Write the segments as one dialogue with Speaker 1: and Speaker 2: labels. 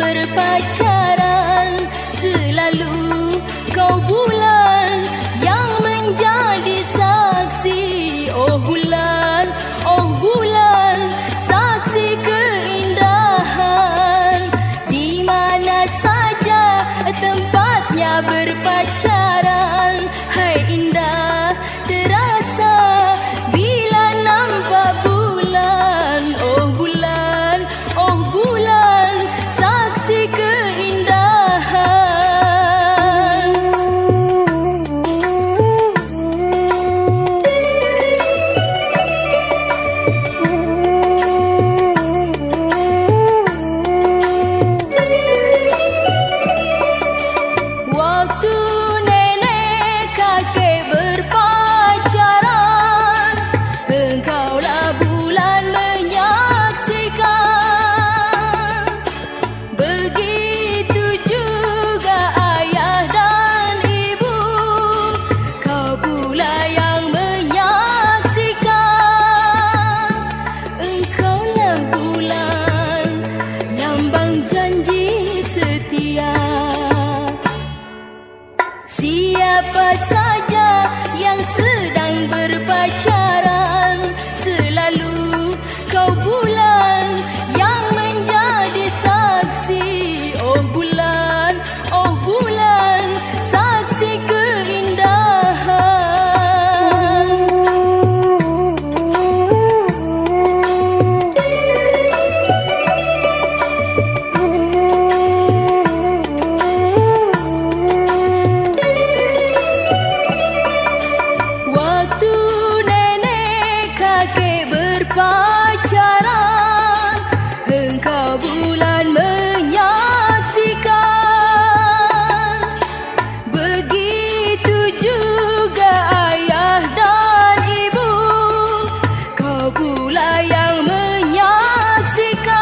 Speaker 1: berpacaran. Selalu kau bulan Siapa saja yang sedang berpacaran Selalu kau bulan yang menjadi saksi. Oh bulan, berpacaran Engkau bulan menyaksikan. Begitu juga ayah dan ibu. Kau pula yang menyaksikan.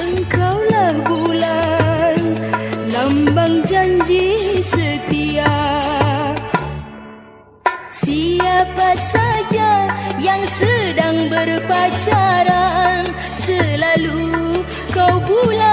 Speaker 1: Engkaulah bulan Lambang janji setia. Siapa saja sedang berpacaran. Selalu kau bulan